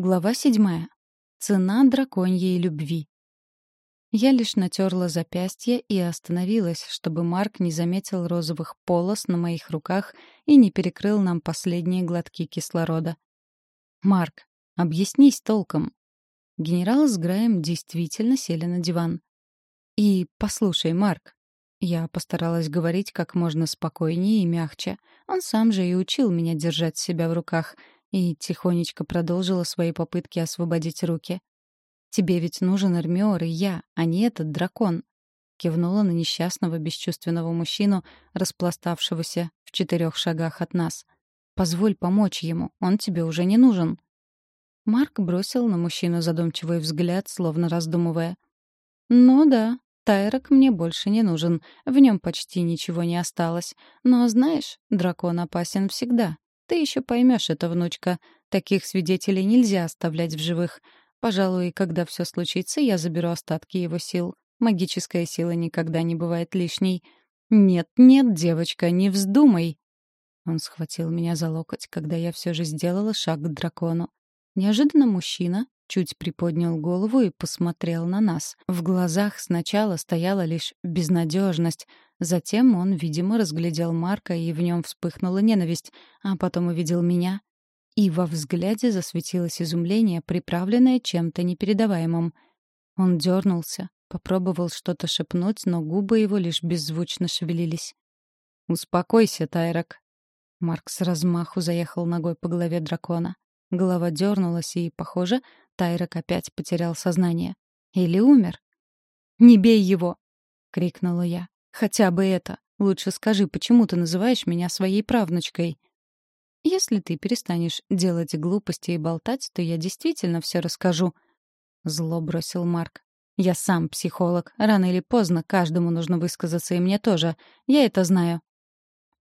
Глава седьмая. Цена драконьей любви. Я лишь натерла запястье и остановилась, чтобы Марк не заметил розовых полос на моих руках и не перекрыл нам последние глотки кислорода. «Марк, объяснись толком». Генерал с Граем действительно сели на диван. «И послушай, Марк». Я постаралась говорить как можно спокойнее и мягче. Он сам же и учил меня держать себя в руках — и тихонечко продолжила свои попытки освободить руки. «Тебе ведь нужен Эрмиор и я, а не этот дракон», — кивнула на несчастного бесчувственного мужчину, распластавшегося в четырех шагах от нас. «Позволь помочь ему, он тебе уже не нужен». Марк бросил на мужчину задумчивый взгляд, словно раздумывая. «Ну да, Тайрок мне больше не нужен, в нем почти ничего не осталось. Но, знаешь, дракон опасен всегда, ты еще поймешь это, внучка. Таких свидетелей нельзя оставлять в живых. Пожалуй, когда все случится, я заберу остатки его сил. Магическая сила никогда не бывает лишней. Нет, нет, девочка, не вздумай. Он схватил меня за локоть, когда я все же сделала шаг к дракону. Неожиданно мужчина чуть приподнял голову и посмотрел на нас. В глазах сначала стояла лишь безнадежность, Затем он, видимо, разглядел Марка, и в нем вспыхнула ненависть, а потом увидел меня. И во взгляде засветилось изумление, приправленное чем-то непередаваемым. Он дернулся, попробовал что-то шепнуть, но губы его лишь беззвучно шевелились. «Успокойся, Тайрок». Марк с размаху заехал ногой по голове дракона. Голова дернулась, и, похоже, Тайрок опять потерял сознание. Или умер. «Не бей его!» — крикнула я. Хотя бы это. Лучше скажи, почему ты называешь меня своей правнучкой? Если ты перестанешь делать глупости и болтать, то я действительно все расскажу. Зло бросил Марк. Я сам психолог. Рано или поздно каждому нужно высказаться, и мне тоже. Я это знаю.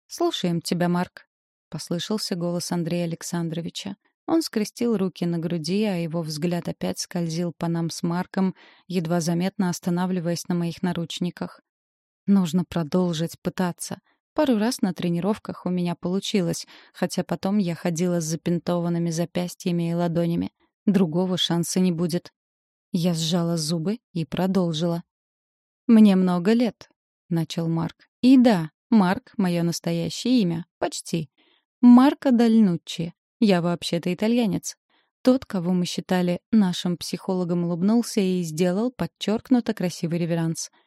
«Слушаем тебя, Марк», — послышался голос Андрея Александровича. Он скрестил руки на груди, а его взгляд опять скользил по нам с Марком, едва заметно останавливаясь на моих наручниках. Нужно продолжить пытаться. Пару раз на тренировках у меня получилось, хотя потом я ходила с запинтованными запястьями и ладонями. Другого шанса не будет. Я сжала зубы и продолжила. «Мне много лет», — начал Марк. «И да, Марк — мое настоящее имя. Почти. Марко Дальнуччи. Я вообще-то итальянец. Тот, кого мы считали нашим психологом, улыбнулся и сделал подчеркнуто красивый реверанс —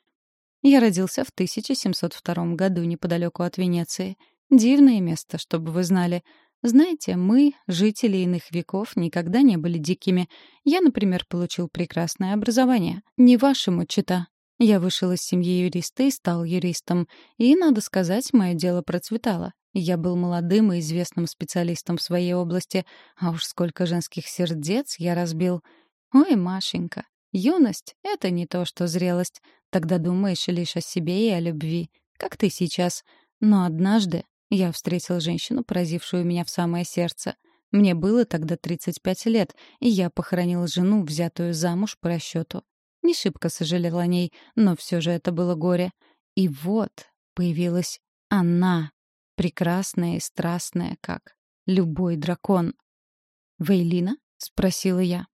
я родился в 1702 году неподалеку от Венеции. Дивное место, чтобы вы знали. Знаете, мы, жители иных веков, никогда не были дикими. Я, например, получил прекрасное образование. Не вашему чита. Я вышел из семьи юриста и стал юристом. И, надо сказать, мое дело процветало. Я был молодым и известным специалистом в своей области, а уж сколько женских сердец я разбил. Ой, Машенька, юность — это не то, что зрелость. Тогда думаешь лишь о себе и о любви, как ты сейчас. Но однажды я встретил женщину, поразившую меня в самое сердце. Мне было тогда 35 лет, и я похоронил жену, взятую замуж по расчету. Не шибко сожалел о ней, но все же это было горе. И вот появилась она, прекрасная и страстная, как любой дракон. «Вейлина?» — спросила я.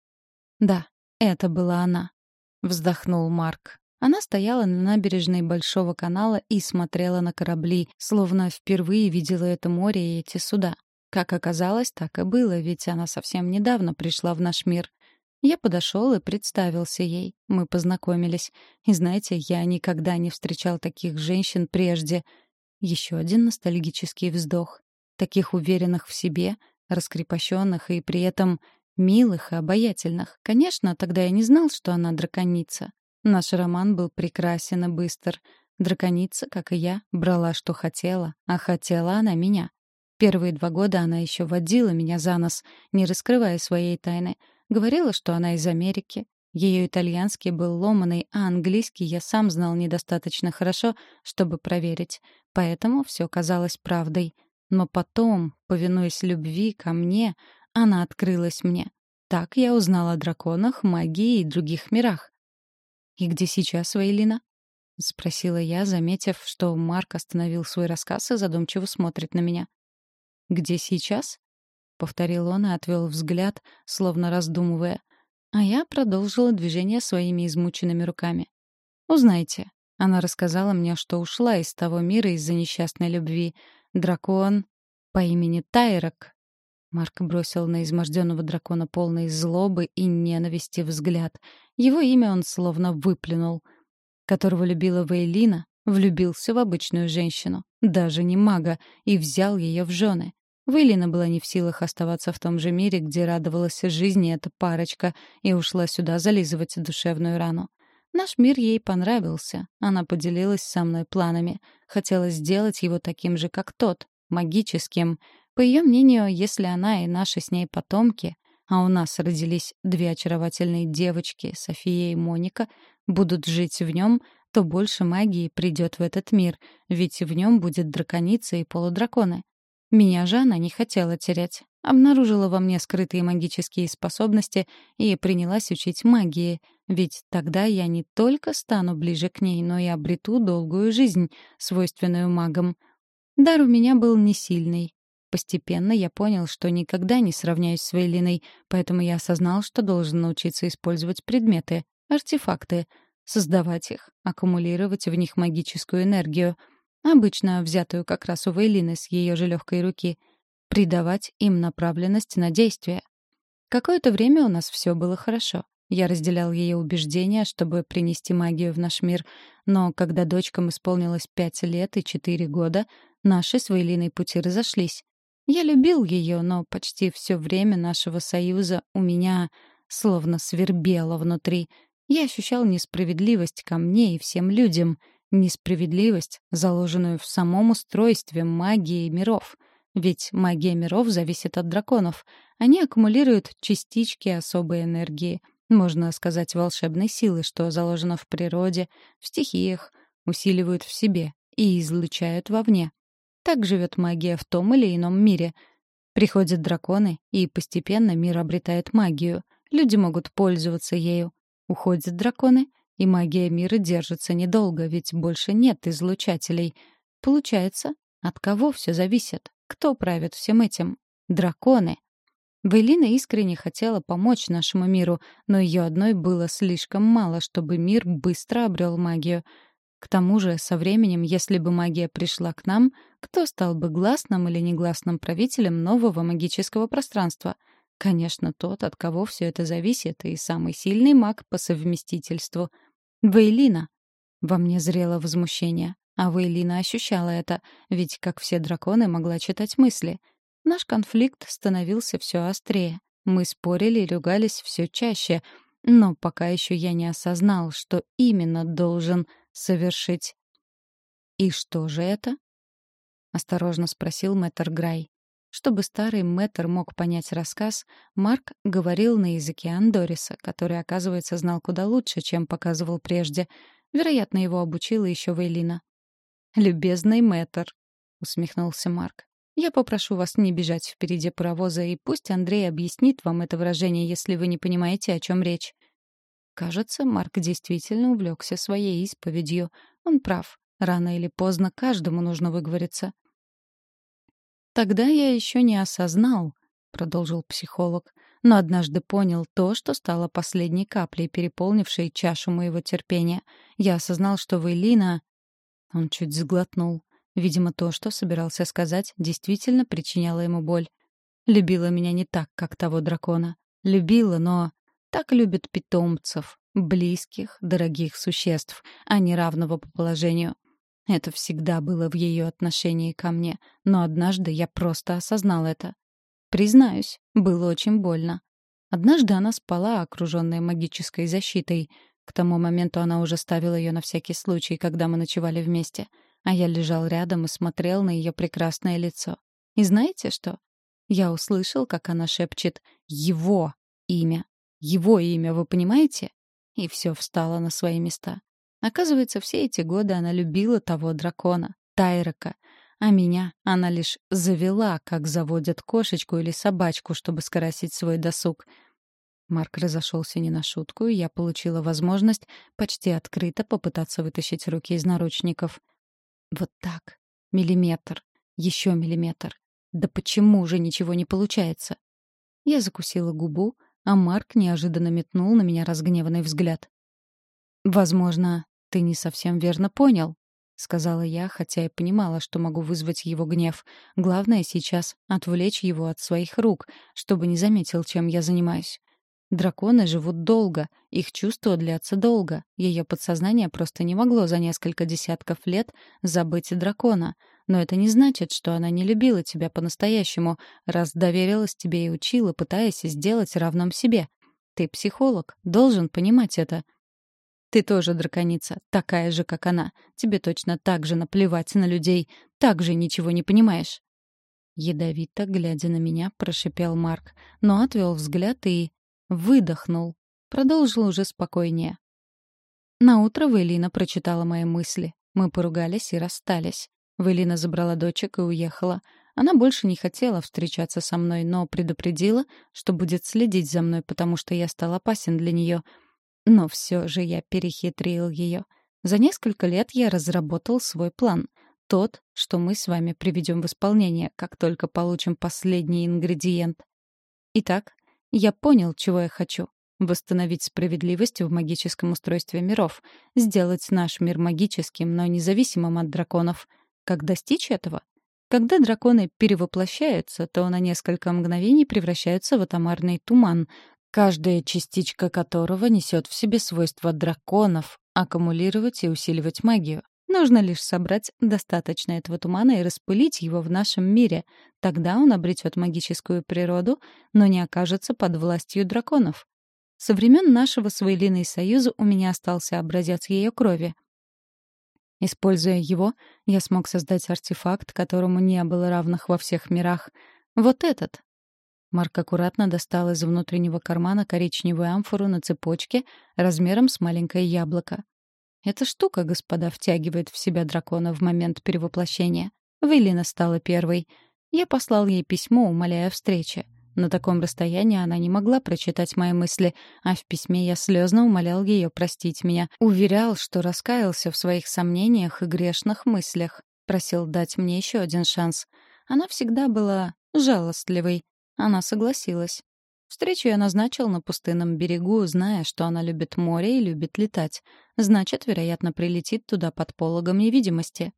«Да, это была она», — вздохнул Марк. Она стояла на набережной Большого канала и смотрела на корабли, словно впервые видела это море и эти суда. Как оказалось, так и было, ведь она совсем недавно пришла в наш мир. Я подошел и представился ей. Мы познакомились. И знаете, я никогда не встречал таких женщин прежде. Еще один ностальгический вздох. Таких уверенных в себе, раскрепощенных и при этом милых и обаятельных. Конечно, тогда я не знал, что она драконица. Наш роман был прекрасен и быстр. Драконица, как и я, брала, что хотела, а хотела она меня. Первые два года она еще водила меня за нос, не раскрывая своей тайны. Говорила, что она из Америки. Ее итальянский был ломаный, а английский я сам знал недостаточно хорошо, чтобы проверить. Поэтому все казалось правдой. Но потом, повинуясь любви ко мне, она открылась мне. Так я узнала о драконах, магии и других мирах. «И где сейчас Вейлина?» — спросила я, заметив, что Марк остановил свой рассказ и задумчиво смотрит на меня. «Где сейчас?» — повторил он и отвел взгляд, словно раздумывая. А я продолжила движение своими измученными руками. «Узнайте». Она рассказала мне, что ушла из того мира из-за несчастной любви. Дракон по имени Тайрок. Марк бросил на изможденного дракона полный злобы и ненависти взгляд. Его имя он словно выплюнул. Которого любила Вейлина, влюбился в обычную женщину, даже не мага, и взял ее в жены. Вейлина была не в силах оставаться в том же мире, где радовалась жизни эта парочка, и ушла сюда зализывать душевную рану. Наш мир ей понравился. Она поделилась со мной планами. Хотела сделать его таким же, как тот, магическим. По ее мнению, если она и наши с ней потомки, а у нас родились две очаровательные девочки, София и Моника, будут жить в нем, то больше магии придет в этот мир, ведь в нем будет драконица и полудраконы. Меня же она не хотела терять. Обнаружила во мне скрытые магические способности и принялась учить магии, ведь тогда я не только стану ближе к ней, но и обрету долгую жизнь, свойственную магам. Дар у меня был не сильный. Постепенно я понял, что никогда не сравняюсь с Вейлиной, поэтому я осознал, что должен научиться использовать предметы, артефакты, создавать их, аккумулировать в них магическую энергию — обычно взятую как раз у Вейлины с ее же легкой руки, придавать им направленность на действие. Какое-то время у нас все было хорошо. Я разделял ее убеждения, чтобы принести магию в наш мир, но когда дочкам исполнилось пять лет и четыре года, наши с Вейлиной пути разошлись. Я любил ее, но почти все время нашего союза у меня словно свербело внутри. Я ощущал несправедливость ко мне и всем людям — Несправедливость, заложенную в самом устройстве магии миров. Ведь магия миров зависит от драконов. Они аккумулируют частички особой энергии, можно сказать, волшебной силы, что заложено в природе, в стихиях, усиливают в себе и излучают вовне. Так живет магия в том или ином мире. Приходят драконы, и постепенно мир обретает магию. Люди могут пользоваться ею. Уходят драконы, и магия мира держится недолго, ведь больше нет излучателей. Получается, от кого все зависит? Кто правит всем этим? Драконы. Вейлина искренне хотела помочь нашему миру, но ее одной было слишком мало, чтобы мир быстро обрел магию. К тому же, со временем, если бы магия пришла к нам, кто стал бы гласным или негласным правителем нового магического пространства? Конечно, тот, от кого все это зависит, и самый сильный маг по совместительству — Вейлина. Во мне зрело возмущение. А Вейлина ощущала это, ведь, как все драконы, могла читать мысли. Наш конфликт становился все острее. Мы спорили и ругались все чаще, но пока еще я не осознал, что именно должен совершить. «И что же это?» — осторожно спросил мэтр Грай. Чтобы старый мэтр мог понять рассказ, Марк говорил на языке Андориса, который, оказывается, знал куда лучше, чем показывал прежде. Вероятно, его обучила еще Вейлина. «Любезный мэтр», — усмехнулся Марк. «Я попрошу вас не бежать впереди паровоза, и пусть Андрей объяснит вам это выражение, если вы не понимаете, о чем речь». Кажется, Марк действительно увлекся своей исповедью. Он прав. Рано или поздно каждому нужно выговориться. «Тогда я еще не осознал», — продолжил психолог, «но однажды понял то, что стало последней каплей, переполнившей чашу моего терпения. Я осознал, что вы, Лина...» Он чуть сглотнул. Видимо, то, что собирался сказать, действительно причиняло ему боль. Любила меня не так, как того дракона. Любила, но так любят питомцев, близких, дорогих существ, а не равного по положению. Это всегда было в ее отношении ко мне, но однажды я просто осознал это. Признаюсь, было очень больно. Однажды она спала, окруженная магической защитой. К тому моменту она уже ставила ее на всякий случай, когда мы ночевали вместе. А я лежал рядом и смотрел на ее прекрасное лицо. И знаете что? Я услышал, как она шепчет «Его имя». Его имя, вы понимаете? И все встало на свои места. Оказывается, все эти годы она любила того дракона, Тайрока, а меня она лишь завела, как заводят кошечку или собачку, чтобы скоросить свой досуг. Марк разошелся не на шутку, и я получила возможность почти открыто попытаться вытащить руки из наручников. Вот так. Миллиметр. Еще миллиметр. Да почему же ничего не получается? Я закусила губу, а Марк неожиданно метнул на меня разгневанный взгляд. «Возможно, ты не совсем верно понял», — сказала я, хотя и понимала, что могу вызвать его гнев. Главное сейчас — отвлечь его от своих рук, чтобы не заметил, чем я занимаюсь. Драконы живут долго, их чувства длятся долго. Ее подсознание просто не могло за несколько десятков лет забыть дракона. Но это не значит, что она не любила тебя по-настоящему, раз доверилась тебе и учила, пытаясь сделать равным себе. Ты психолог, должен понимать это. Ты тоже драконица, такая же, как она. Тебе точно так же наплевать на людей, так же ничего не понимаешь. Ядовито, глядя на меня, прошипел Марк, но отвел взгляд и... выдохнул. Продолжил уже спокойнее. Наутро Вейлина прочитала мои мысли. Мы поругались и расстались. Вейлина забрала дочек и уехала. Она больше не хотела встречаться со мной, но предупредила, что будет следить за мной, потому что я стал опасен для нее — но все же я перехитрил ее. За несколько лет я разработал свой план. Тот, что мы с вами приведем в исполнение, как только получим последний ингредиент. Итак, я понял, чего я хочу. Восстановить справедливость в магическом устройстве миров. Сделать наш мир магическим, но независимым от драконов. Как достичь этого? Когда драконы перевоплощаются, то на несколько мгновений превращаются в атомарный туман, каждая частичка которого несет в себе свойства драконов — аккумулировать и усиливать магию. Нужно лишь собрать достаточно этого тумана и распылить его в нашем мире. Тогда он обретет магическую природу, но не окажется под властью драконов. Со времен нашего с Вейлиной союза у меня остался образец ее крови. Используя его, я смог создать артефакт, которому не было равных во всех мирах. Вот этот, Марк аккуратно достал из внутреннего кармана коричневую амфору на цепочке размером с маленькое яблоко. Эта штука, господа, втягивает в себя дракона в момент перевоплощения. Вейлина стала первой. Я послал ей письмо, умоляя о встрече. На таком расстоянии она не могла прочитать мои мысли, а в письме я слезно умолял ее простить меня. Уверял, что раскаялся в своих сомнениях и грешных мыслях. Просил дать мне еще один шанс. Она всегда была жалостливой, она согласилась. Встречу я назначил на пустынном берегу, зная, что она любит море и любит летать. Значит, вероятно, прилетит туда под пологом невидимости.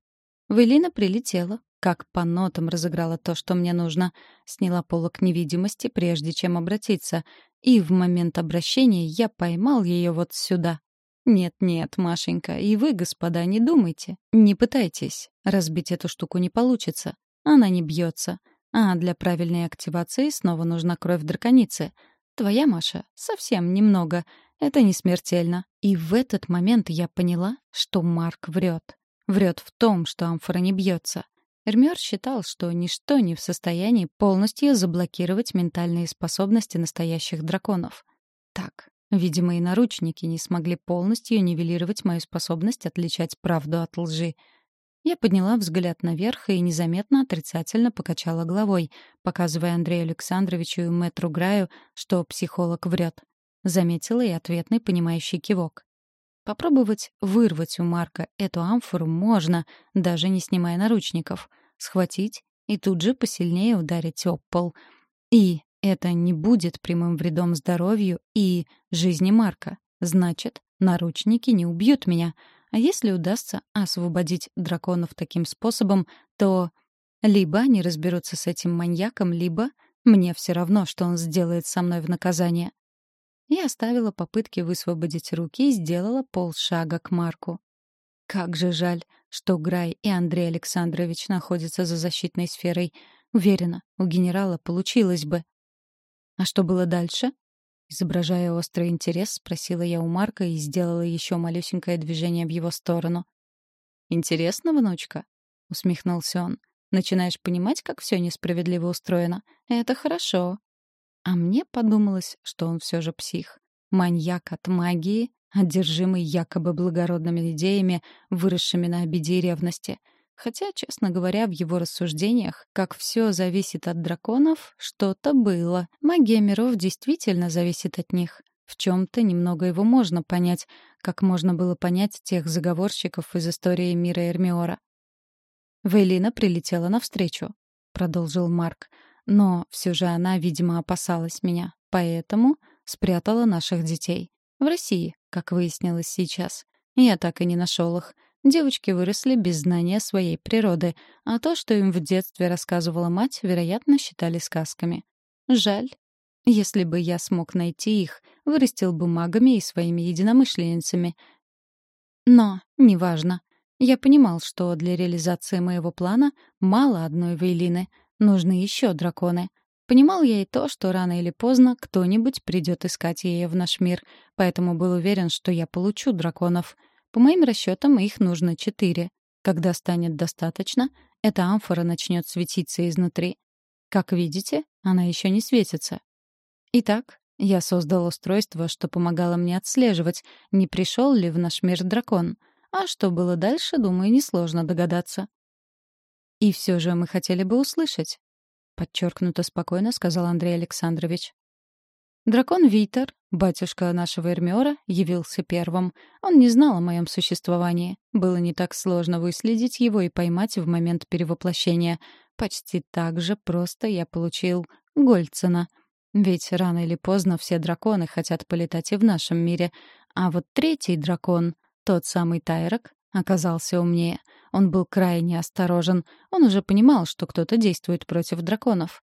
Велина прилетела, как по нотам разыграла то, что мне нужно. Сняла полог невидимости, прежде чем обратиться. И в момент обращения я поймал ее вот сюда. Нет-нет, Машенька, и вы, господа, не думайте. Не пытайтесь. Разбить эту штуку не получится. Она не бьется. А для правильной активации снова нужна кровь драконицы. Твоя, Маша, совсем немного. Это не смертельно. И в этот момент я поняла, что Марк врет. Врет в том, что амфора не бьется. Эрмиор считал, что ничто не в состоянии полностью заблокировать ментальные способности настоящих драконов. Так, видимо, и наручники не смогли полностью нивелировать мою способность отличать правду от лжи — я подняла взгляд наверх и незаметно отрицательно покачала головой, показывая Андрею Александровичу и мэтру Граю, что психолог врет. Заметила и ответный понимающий кивок. Попробовать вырвать у Марка эту амфору можно, даже не снимая наручников. Схватить и тут же посильнее ударить об пол. И это не будет прямым вредом здоровью и жизни Марка. Значит, наручники не убьют меня — а если удастся освободить драконов таким способом, то либо они разберутся с этим маньяком, либо мне все равно, что он сделает со мной в наказание. Я оставила попытки высвободить руки и сделала полшага к Марку. Как же жаль, что Грай и Андрей Александрович находятся за защитной сферой. Уверена, у генерала получилось бы. А что было дальше? Изображая острый интерес, спросила я у Марка и сделала еще малюсенькое движение в его сторону. «Интересно, внучка?» — усмехнулся он. «Начинаешь понимать, как все несправедливо устроено? Это хорошо». А мне подумалось, что он все же псих. Маньяк от магии, одержимый якобы благородными идеями, выросшими на обиде и ревности — Хотя, честно говоря, в его рассуждениях, как все зависит от драконов, что-то было. Магия миров действительно зависит от них. В чем-то немного его можно понять, как можно было понять тех заговорщиков из истории мира Эрмиора. Вейлина прилетела навстречу. — продолжил Марк. «Но все же она, видимо, опасалась меня, поэтому спрятала наших детей. В России, как выяснилось сейчас. Я так и не нашел их. Девочки выросли без знания своей природы, а то, что им в детстве рассказывала мать, вероятно, считали сказками. Жаль. Если бы я смог найти их, вырастил бы магами и своими единомышленницами. Но неважно. Я понимал, что для реализации моего плана мало одной Вейлины. Нужны еще драконы. Понимал я и то, что рано или поздно кто-нибудь придет искать ее в наш мир, поэтому был уверен, что я получу драконов. По моим расчетам, их нужно четыре. Когда станет достаточно, эта амфора начнет светиться изнутри. Как видите, она еще не светится. Итак, я создал устройство, что помогало мне отслеживать, не пришел ли в наш мир дракон. А что было дальше, думаю, несложно догадаться. И все же мы хотели бы услышать, подчеркнуто спокойно сказал Андрей Александрович. Дракон Витер, батюшка нашего Эрмиора, явился первым. Он не знал о моем существовании. Было не так сложно выследить его и поймать в момент перевоплощения. Почти так же просто я получил Гольцена. Ведь рано или поздно все драконы хотят полетать и в нашем мире. А вот третий дракон, тот самый Тайрок, оказался умнее. Он был крайне осторожен. Он уже понимал, что кто-то действует против драконов.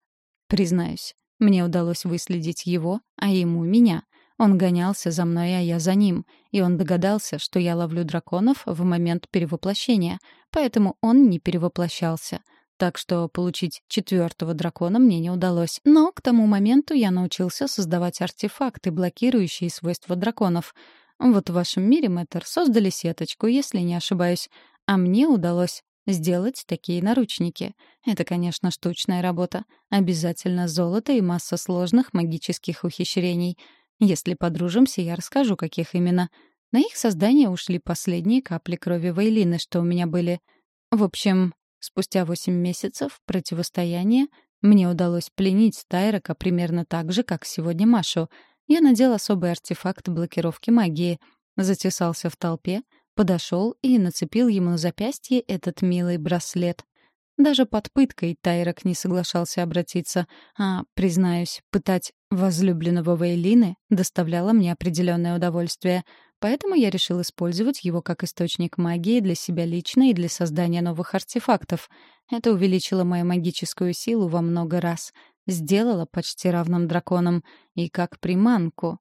Признаюсь, мне удалось выследить его, а ему — меня. Он гонялся за мной, а я за ним. И он догадался, что я ловлю драконов в момент перевоплощения, поэтому он не перевоплощался. Так что получить четвертого дракона мне не удалось. Но к тому моменту я научился создавать артефакты, блокирующие свойства драконов. Вот в вашем мире, Мэтр, создали сеточку, если не ошибаюсь. А мне удалось сделать такие наручники. Это, конечно, штучная работа. Обязательно золото и масса сложных магических ухищрений. Если подружимся, я расскажу, каких именно. На их создание ушли последние капли крови Вейлины, что у меня были. В общем, спустя восемь месяцев противостояния мне удалось пленить Тайрока примерно так же, как сегодня Машу. Я надел особый артефакт блокировки магии, затесался в толпе, подошел и нацепил ему на запястье этот милый браслет. Даже под пыткой Тайрок не соглашался обратиться, а, признаюсь, пытать возлюбленного Вейлины доставляло мне определенное удовольствие, поэтому я решил использовать его как источник магии для себя лично и для создания новых артефактов. Это увеличило мою магическую силу во много раз, сделало почти равным драконам, и как приманку.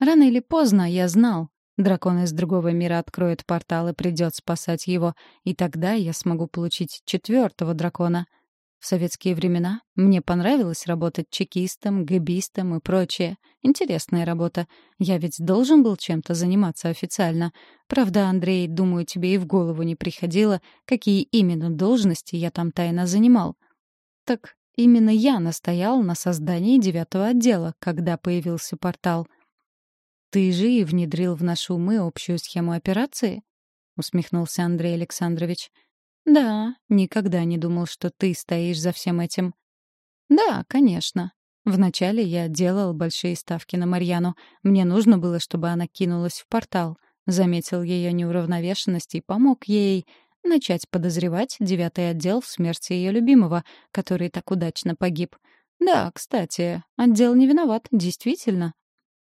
Рано или поздно я знал, Дракон из другого мира откроет портал и придет спасать его, и тогда я смогу получить четвертого дракона. В советские времена мне понравилось работать чекистом, гэбистом и прочее. Интересная работа. Я ведь должен был чем-то заниматься официально. Правда, Андрей, думаю, тебе и в голову не приходило, какие именно должности я там тайно занимал. Так именно я настоял на создании девятого отдела, когда появился портал — «Ты же и внедрил в наши умы общую схему операции?» — усмехнулся Андрей Александрович. «Да, никогда не думал, что ты стоишь за всем этим». «Да, конечно. Вначале я делал большие ставки на Марьяну. Мне нужно было, чтобы она кинулась в портал. Заметил ее неуравновешенность и помог ей начать подозревать девятый отдел в смерти ее любимого, который так удачно погиб. Да, кстати, отдел не виноват, действительно. —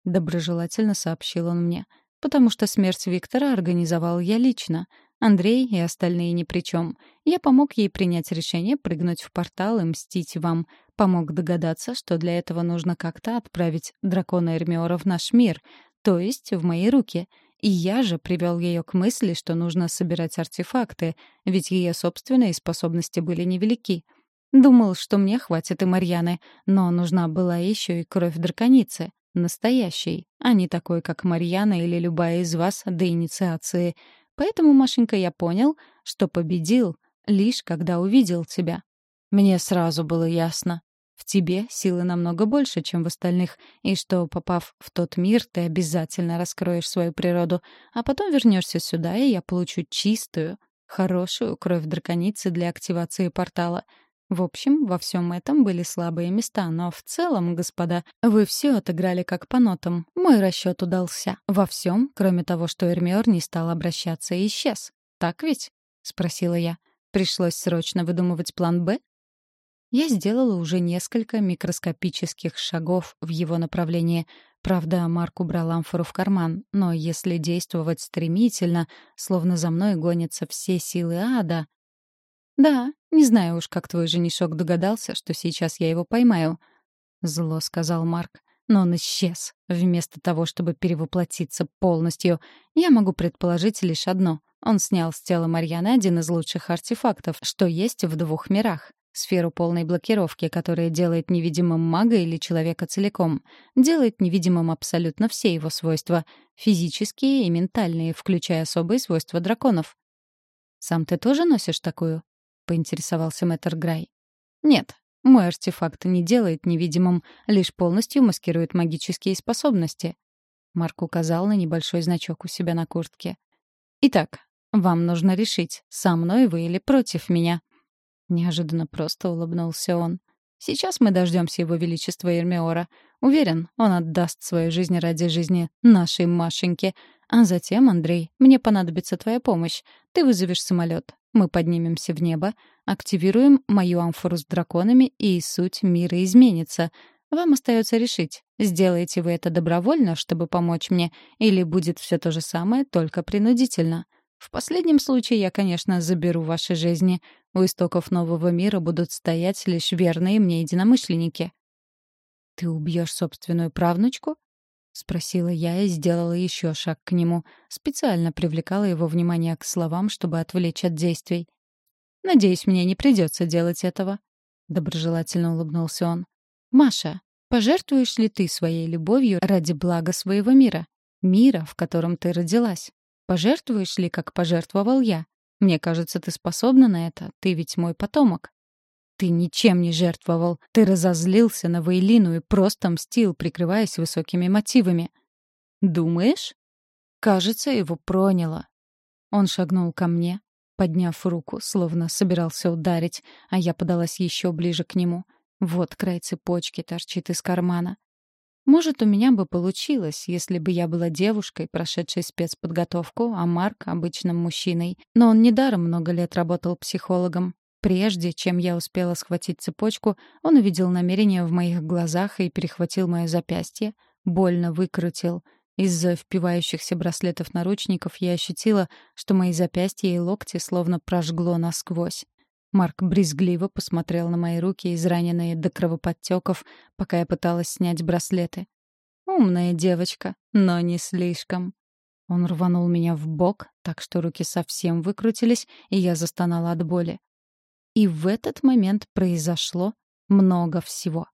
доброжелательно сообщил он мне. «Потому что смерть Виктора организовал я лично. Андрей и остальные ни при чем. Я помог ей принять решение прыгнуть в портал и мстить вам. Помог догадаться, что для этого нужно как-то отправить дракона Эрмиора в наш мир, то есть в мои руки. И я же привел ее к мысли, что нужно собирать артефакты, ведь ее собственные способности были невелики». Думал, что мне хватит и Марьяны, но нужна была еще и кровь драконицы. Настоящий, а не такой, как Марьяна или любая из вас до инициации. Поэтому, Машенька, я понял, что победил, лишь когда увидел тебя. Мне сразу было ясно. В тебе силы намного больше, чем в остальных, и что, попав в тот мир, ты обязательно раскроешь свою природу, а потом вернешься сюда, и я получу чистую, хорошую кровь драконицы для активации портала — в общем, во всем этом были слабые места, но в целом, господа, вы все отыграли как по нотам. Мой расчет удался. Во всем, кроме того, что Эрмиор не стал обращаться и исчез. Так ведь? — спросила я. Пришлось срочно выдумывать план «Б»? Я сделала уже несколько микроскопических шагов в его направлении. Правда, Марк убрал амфору в карман, но если действовать стремительно, словно за мной гонятся все силы ада... «Да, не знаю уж, как твой женишок догадался, что сейчас я его поймаю», — зло сказал Марк. Но он исчез. Вместо того, чтобы перевоплотиться полностью, я могу предположить лишь одно. Он снял с тела Марьяны один из лучших артефактов, что есть в двух мирах. Сферу полной блокировки, которая делает невидимым мага или человека целиком. Делает невидимым абсолютно все его свойства. Физические и ментальные, включая особые свойства драконов. «Сам ты тоже носишь такую?» — поинтересовался мэтр Грай. «Нет, мой артефакт не делает невидимым, лишь полностью маскирует магические способности. Марк указал на небольшой значок у себя на куртке. «Итак, вам нужно решить, со мной вы или против меня». Неожиданно просто улыбнулся он. «Сейчас мы дождемся его величества Эрмиора. Уверен, он отдаст свою жизнь ради жизни нашей Машеньки. А затем, Андрей, мне понадобится твоя помощь. Ты вызовешь самолет. Мы поднимемся в небо, активируем мою амфору с драконами, и суть мира изменится. Вам остается решить, сделаете вы это добровольно, чтобы помочь мне, или будет все то же самое, только принудительно. В последнем случае я, конечно, заберу ваши жизни. У истоков нового мира будут стоять лишь верные мне единомышленники. «Ты убьешь собственную правнучку?» — спросила я и сделала еще шаг к нему. Специально привлекала его внимание к словам, чтобы отвлечь от действий. Надеюсь, мне не придется делать этого. Доброжелательно улыбнулся он. Маша, пожертвуешь ли ты своей любовью ради блага своего мира? Мира, в котором ты родилась? Пожертвуешь ли, как пожертвовал я? Мне кажется, ты способна на это. Ты ведь мой потомок. Ты ничем не жертвовал. Ты разозлился на Вейлину и просто мстил, прикрываясь высокими мотивами. Думаешь? Кажется, его проняло. Он шагнул ко мне, подняв руку, словно собирался ударить, а я подалась еще ближе к нему. Вот край цепочки торчит из кармана. Может, у меня бы получилось, если бы я была девушкой, прошедшей спецподготовку, а Марк — обычным мужчиной. Но он недаром много лет работал психологом. Прежде чем я успела схватить цепочку, он увидел намерение в моих глазах и перехватил мое запястье, больно выкрутил — из-за впивающихся браслетов наручников я ощутила, что мои запястья и локти словно прожгло насквозь. Марк брезгливо посмотрел на мои руки, израненные до кровоподтеков, пока я пыталась снять браслеты. «Умная девочка, но не слишком». Он рванул меня в бок, так что руки совсем выкрутились, и я застонала от боли. И в этот момент произошло много всего.